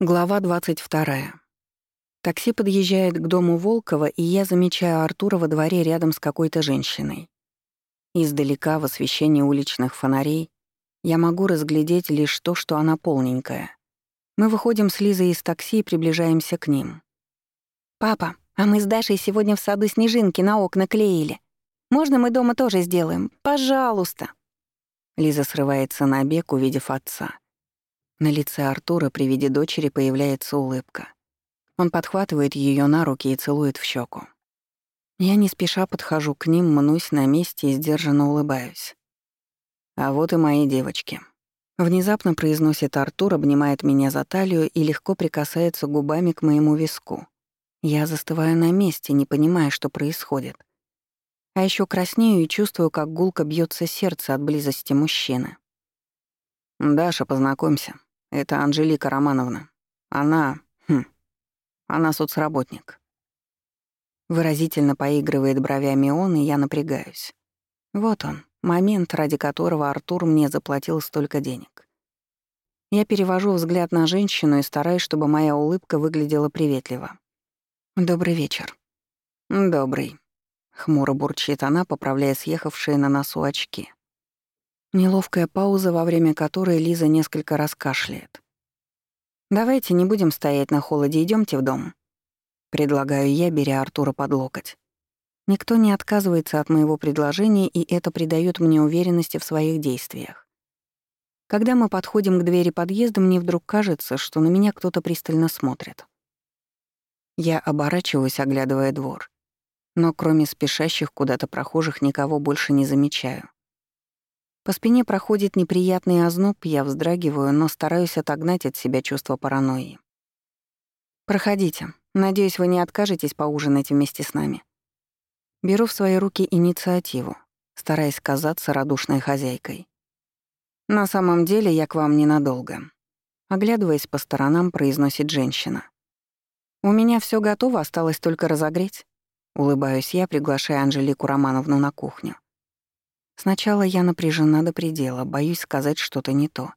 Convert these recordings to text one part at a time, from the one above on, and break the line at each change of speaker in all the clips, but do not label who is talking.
Глава 22. Такси подъезжает к дому Волкова, и я замечаю Артура во дворе рядом с какой-то женщиной. Издалека, в освещении уличных фонарей, я могу разглядеть лишь то, что она полненькая. Мы выходим с Лизой из такси и приближаемся к ним.
«Папа, а мы с Дашей сегодня в саду снежинки на окна клеили. Можно мы дома тоже сделаем? Пожалуйста!»
Лиза срывается на бег, увидев отца. На лице Артура при виде дочери появляется улыбка. Он подхватывает ее на руки и целует в щеку. Я не спеша подхожу к ним, мнусь на месте и сдержанно улыбаюсь. А вот и мои девочки. Внезапно произносит Артур, обнимает меня за талию и легко прикасается губами к моему виску. Я застываю на месте, не понимая, что происходит. А еще краснею и чувствую, как гулко бьется сердце от близости мужчины. «Даша, познакомься. Это Анжелика Романовна. Она... Хм, она соцработник. Выразительно поигрывает бровями он, и я напрягаюсь. Вот он, момент, ради которого Артур мне заплатил столько денег. Я перевожу взгляд на женщину и стараюсь, чтобы моя улыбка выглядела приветливо. «Добрый вечер». «Добрый», — хмуро бурчит она, поправляя съехавшие на носу очки. Неловкая пауза, во время которой Лиза несколько раз кашляет. «Давайте не будем стоять на холоде, идемте в дом», — предлагаю я, беря Артура под локоть. Никто не отказывается от моего предложения, и это придает мне уверенности в своих действиях. Когда мы подходим к двери подъезда, мне вдруг кажется, что на меня кто-то пристально смотрит. Я оборачиваюсь, оглядывая двор. Но кроме спешащих куда-то прохожих никого больше не замечаю. По спине проходит неприятный озноб, я вздрагиваю, но стараюсь отогнать от себя чувство паранойи. «Проходите. Надеюсь, вы не откажетесь поужинать вместе с нами». Беру в свои руки инициативу, стараясь казаться радушной хозяйкой. «На самом деле я к вам ненадолго», — оглядываясь по сторонам, произносит женщина. «У меня все готово, осталось только разогреть». Улыбаюсь я, приглашая Анжелику Романовну на кухню. Сначала я напряжена до предела, боюсь сказать что-то не то.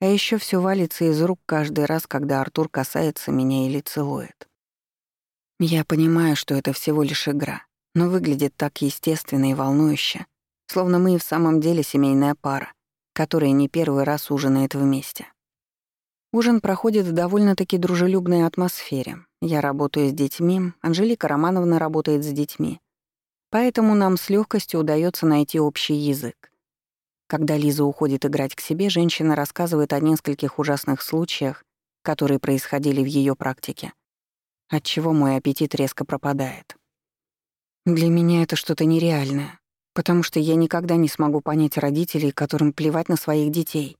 А еще все валится из рук каждый раз, когда Артур касается меня или целует. Я понимаю, что это всего лишь игра, но выглядит так естественно и волнующе, словно мы и в самом деле семейная пара, которая не первый раз ужинает вместе. Ужин проходит в довольно-таки дружелюбной атмосфере. Я работаю с детьми, Анжелика Романовна работает с детьми, Поэтому нам с легкостью удается найти общий язык. Когда Лиза уходит играть к себе, женщина рассказывает о нескольких ужасных случаях, которые происходили в ее практике, отчего мой аппетит резко пропадает. Для меня это что-то нереальное, потому что я никогда не смогу понять родителей, которым плевать на своих детей.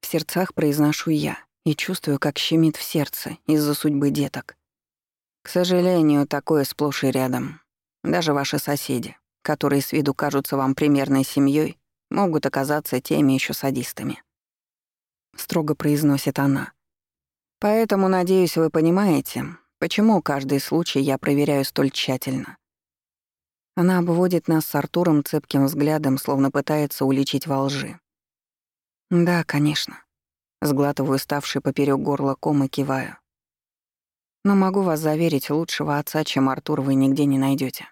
В сердцах произношу я и чувствую, как щемит в сердце из-за судьбы деток. К сожалению, такое сплошь и рядом. Даже ваши соседи, которые с виду кажутся вам примерной семьей, могут оказаться теми еще садистами. Строго произносит она. Поэтому, надеюсь, вы понимаете, почему каждый случай я проверяю столь тщательно. Она обводит нас с Артуром цепким взглядом, словно пытается уличить во лжи. «Да, конечно». Сглатываю ставший поперек горла ком и киваю. Но могу вас заверить, лучшего отца, чем Артур, вы нигде не найдете.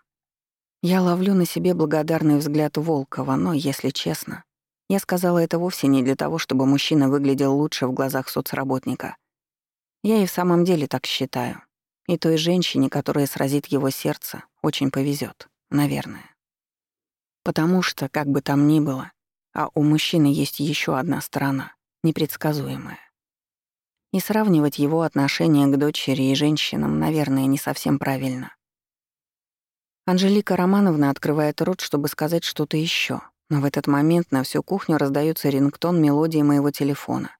Я ловлю на себе благодарный взгляд Волкова, но, если честно, я сказала это вовсе не для того, чтобы мужчина выглядел лучше в глазах соцработника. Я и в самом деле так считаю. И той женщине, которая сразит его сердце, очень повезет, наверное. Потому что, как бы там ни было, а у мужчины есть еще одна сторона, непредсказуемая. И сравнивать его отношение к дочери и женщинам, наверное, не совсем правильно. Анжелика Романовна открывает рот, чтобы сказать что-то еще, но в этот момент на всю кухню раздается рингтон мелодии моего телефона.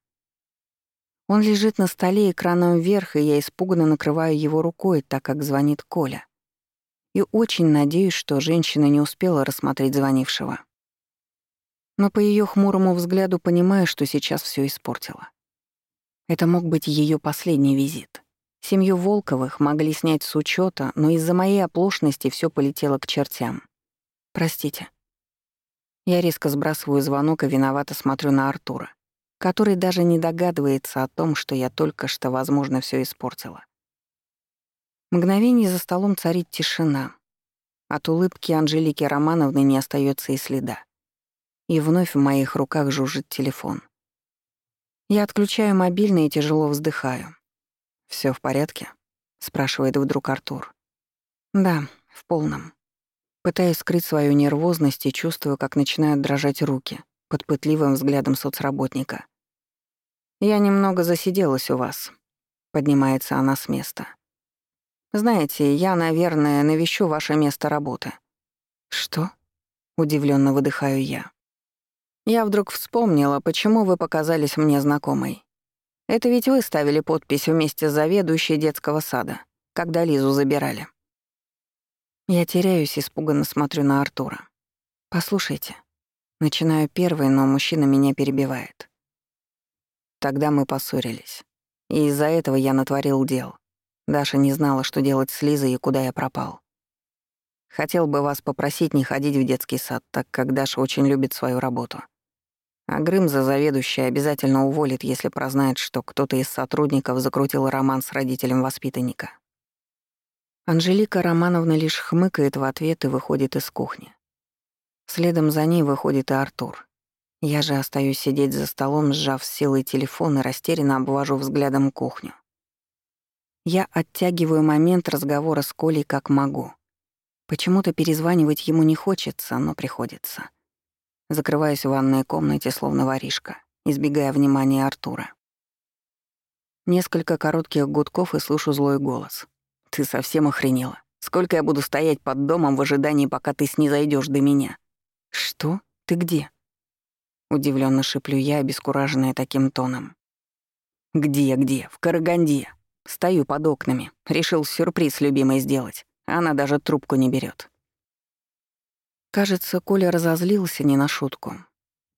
Он лежит на столе экраном вверх, и я испуганно накрываю его рукой, так как звонит Коля. И очень надеюсь, что женщина не успела рассмотреть звонившего. Но по ее хмурому взгляду понимаю, что сейчас все испортила. Это мог быть ее последний визит. Семью Волковых могли снять с учета, но из-за моей оплошности все полетело к чертям. Простите. Я резко сбрасываю звонок и виновато смотрю на Артура. который даже не догадывается о том, что я только что, возможно, все испортила. Мгновение за столом царит тишина. От улыбки Анжелики Романовны не остается и следа. И вновь в моих руках жужжит телефон. Я отключаю мобильный и тяжело вздыхаю. Все в порядке?» — спрашивает вдруг Артур. «Да, в полном». Пытаюсь скрыть свою нервозность и чувствую, как начинают дрожать руки под пытливым взглядом соцработника. «Я немного засиделась у вас», — поднимается она с места. «Знаете, я, наверное, навещу ваше место работы». «Что?» — удивленно выдыхаю я. Я вдруг вспомнила, почему вы показались мне знакомой. Это ведь вы ставили подпись вместе с заведующей детского сада, когда Лизу забирали. Я теряюсь, испуганно смотрю на Артура. «Послушайте». Начинаю первой, но мужчина меня перебивает. Тогда мы поссорились. И из-за этого я натворил дел. Даша не знала, что делать с Лизой и куда я пропал. Хотел бы вас попросить не ходить в детский сад, так как Даша очень любит свою работу. А Грымза заведующая обязательно уволит, если прознает, что кто-то из сотрудников закрутил роман с родителем воспитанника. Анжелика Романовна лишь хмыкает в ответ и выходит из кухни. Следом за ней выходит и Артур. Я же остаюсь сидеть за столом, сжав с силой телефон и растерянно обвожу взглядом кухню. Я оттягиваю момент разговора с Колей как могу. Почему-то перезванивать ему не хочется, но приходится. Закрываюсь в ванной комнате, словно воришка, избегая внимания Артура. Несколько коротких гудков и слышу злой голос. Ты совсем охренела. Сколько я буду стоять под домом в ожидании, пока ты снизойдешь до меня? Что? Ты где? Удивленно шиплю я, обескураженная таким тоном. Где, где? В Караганде. Стою под окнами. Решил сюрприз любимой сделать. Она даже трубку не берет. Кажется, Коля разозлился не на шутку.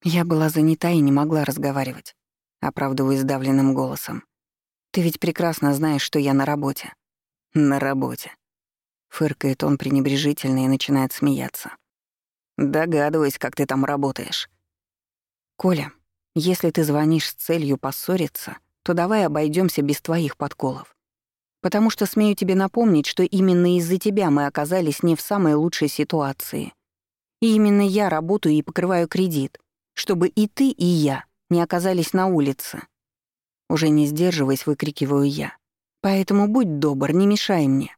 Я была занята и не могла разговаривать. Оправдываю сдавленным голосом. Ты ведь прекрасно знаешь, что я на работе. На работе. Фыркает он пренебрежительно и начинает смеяться. Догадываюсь, как ты там работаешь. Коля, если ты звонишь с целью поссориться, то давай обойдемся без твоих подколов. Потому что смею тебе напомнить, что именно из-за тебя мы оказались не в самой лучшей ситуации. И именно я работаю и покрываю кредит, чтобы и ты, и я не оказались на улице. Уже не сдерживаясь, выкрикиваю я. Поэтому будь добр, не мешай мне».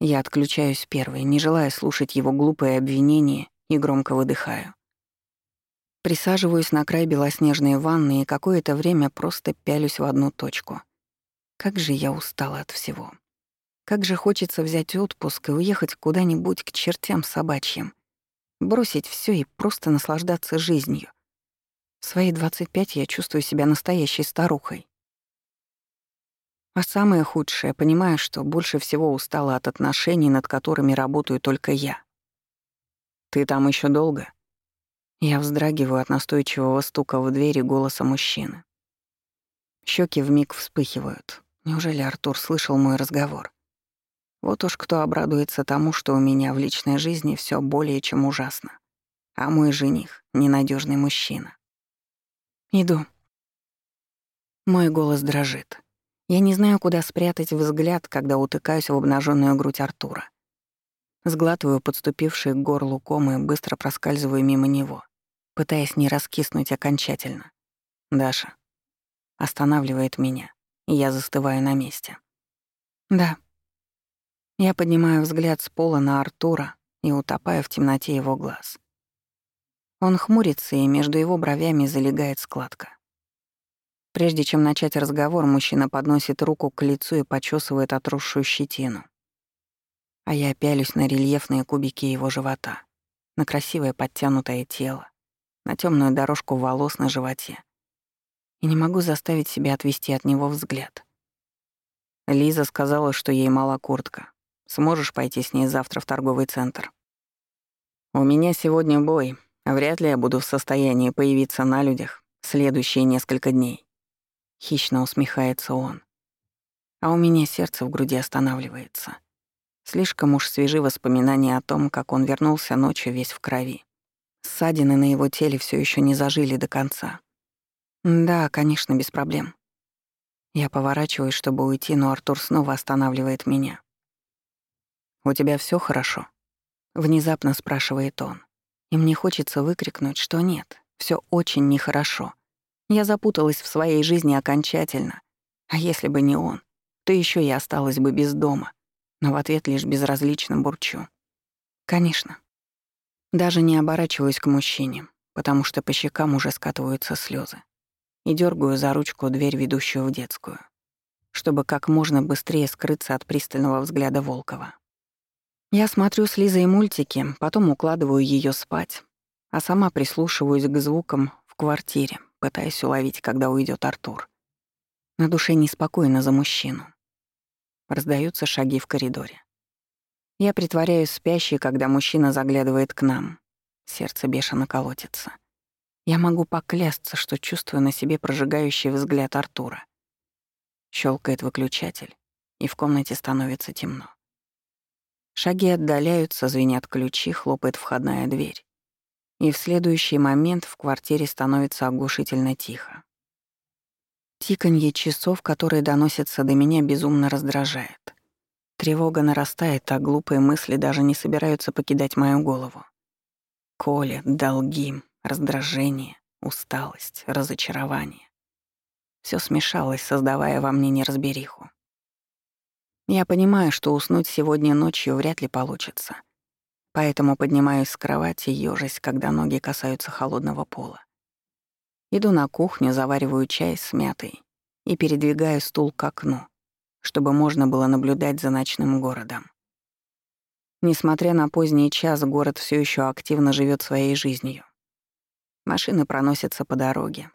Я отключаюсь первой, не желая слушать его глупые обвинения, и громко выдыхаю. Присаживаюсь на край белоснежной ванны и какое-то время просто пялюсь в одну точку. Как же я устала от всего. Как же хочется взять отпуск и уехать куда-нибудь к чертям собачьим. Бросить все и просто наслаждаться жизнью. В свои 25 я чувствую себя настоящей старухой. А самое худшее, понимаю, что больше всего устала от отношений, над которыми работаю только я. «Ты там еще долго?» Я вздрагиваю от настойчивого стука в двери голоса мужчины. Щеки вмиг вспыхивают. Неужели Артур слышал мой разговор? Вот уж кто обрадуется тому, что у меня в личной жизни все более чем ужасно. А мой жених — ненадежный мужчина. Иду. Мой голос дрожит. Я не знаю, куда спрятать взгляд, когда утыкаюсь в обнаженную грудь Артура. Сглатываю подступивший к горлу ком и быстро проскальзываю мимо него, пытаясь не раскиснуть окончательно. Даша останавливает меня, и я застываю на месте. Да. Я поднимаю взгляд с пола на Артура и утопаю в темноте его глаз. Он хмурится, и между его бровями залегает складка. Прежде чем начать разговор, мужчина подносит руку к лицу и почесывает отросшую щетину. А я пялюсь на рельефные кубики его живота, на красивое подтянутое тело, на темную дорожку волос на животе. И не могу заставить себя отвести от него взгляд. Лиза сказала, что ей мала куртка. Сможешь пойти с ней завтра в торговый центр? У меня сегодня бой. Вряд ли я буду в состоянии появиться на людях следующие несколько дней. Хищно усмехается он. А у меня сердце в груди останавливается. Слишком уж свежи воспоминания о том, как он вернулся ночью весь в крови. Ссадины на его теле все еще не зажили до конца. Да, конечно, без проблем. Я поворачиваюсь, чтобы уйти, но Артур снова останавливает меня. «У тебя все хорошо?» Внезапно спрашивает он. И мне хочется выкрикнуть, что нет, все очень нехорошо. Я запуталась в своей жизни окончательно. А если бы не он, то еще я осталась бы без дома. Но в ответ лишь безразлично бурчу. Конечно. Даже не оборачиваюсь к мужчине, потому что по щекам уже скатываются слезы и дергаю за ручку дверь, ведущую в детскую, чтобы как можно быстрее скрыться от пристального взгляда Волкова. Я смотрю с Лизой мультики, потом укладываю ее спать, а сама прислушиваюсь к звукам в квартире, пытаясь уловить, когда уйдет Артур. На душе неспокойно за мужчину. Раздаются шаги в коридоре. Я притворяюсь спящей, когда мужчина заглядывает к нам. Сердце бешено колотится. Я могу поклясться, что чувствую на себе прожигающий взгляд Артура. Щелкает выключатель, и в комнате становится темно. Шаги отдаляются, звенят ключи, хлопает входная дверь. И в следующий момент в квартире становится оглушительно тихо. Тиканье часов, которые доносятся до меня, безумно раздражает. Тревога нарастает, а глупые мысли даже не собираются покидать мою голову. Коля, долги, раздражение, усталость, разочарование. Все смешалось, создавая во мне неразбериху. Я понимаю, что уснуть сегодня ночью вряд ли получится. Поэтому поднимаюсь с кровати, ёжась, когда ноги касаются холодного пола. Иду на кухню, завариваю чай с мятой и передвигаю стул к окну, чтобы можно было наблюдать за ночным городом. Несмотря на поздний час, город все еще активно живет своей жизнью. Машины проносятся по дороге.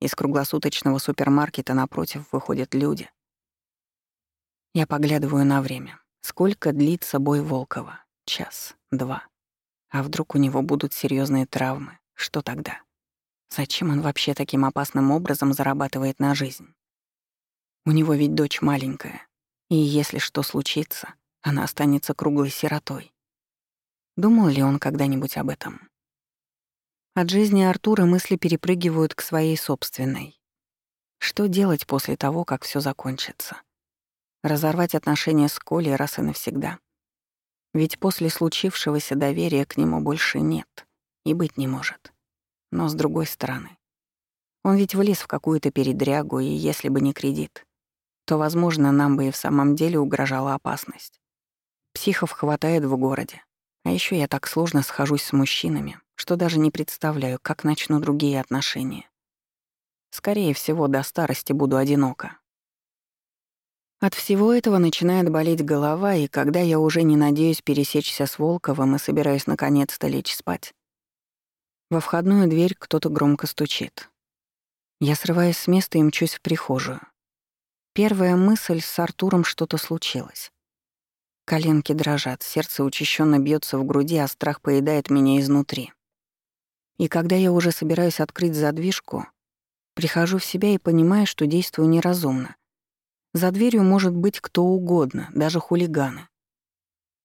Из круглосуточного супермаркета напротив выходят люди. Я поглядываю на время. Сколько длится бой Волкова? Час, два. А вдруг у него будут серьезные травмы? Что тогда? Зачем он вообще таким опасным образом зарабатывает на жизнь? У него ведь дочь маленькая. И если что случится, она останется круглой сиротой. Думал ли он когда-нибудь об этом? От жизни Артура мысли перепрыгивают к своей собственной. Что делать после того, как все закончится? Разорвать отношения с Колей раз и навсегда. Ведь после случившегося доверия к нему больше нет и быть не может. Но с другой стороны, он ведь влез в какую-то передрягу, и если бы не кредит, то, возможно, нам бы и в самом деле угрожала опасность. Психов хватает в городе. А еще я так сложно схожусь с мужчинами, что даже не представляю, как начну другие отношения. Скорее всего, до старости буду одинока. От всего этого начинает болеть голова, и когда я уже не надеюсь пересечься с Волковым и собираюсь наконец-то лечь спать, во входную дверь кто-то громко стучит. Я срываюсь с места и мчусь в прихожую. Первая мысль — с Артуром что-то случилось. Коленки дрожат, сердце учащенно бьется в груди, а страх поедает меня изнутри. И когда я уже собираюсь открыть задвижку, прихожу в себя и понимаю, что действую неразумно. За дверью может быть кто угодно, даже хулиганы.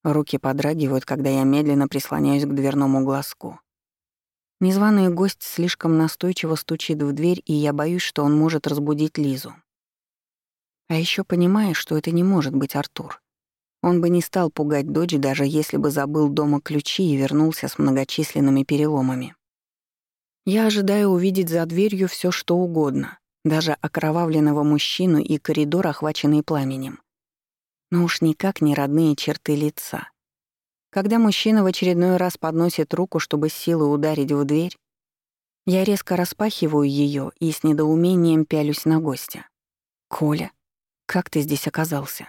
Руки подрагивают, когда я медленно прислоняюсь к дверному глазку. Незваный гость слишком настойчиво стучит в дверь, и я боюсь, что он может разбудить Лизу. А еще понимаю, что это не может быть Артур. Он бы не стал пугать дочь, даже если бы забыл дома ключи и вернулся с многочисленными переломами. Я ожидаю увидеть за дверью все, что угодно, даже окровавленного мужчину и коридор, охваченный пламенем. Но уж никак не родные черты лица. Когда мужчина в очередной раз подносит руку, чтобы с силой ударить в дверь, я резко распахиваю ее и с недоумением пялюсь на гостя. «Коля, как ты здесь оказался?»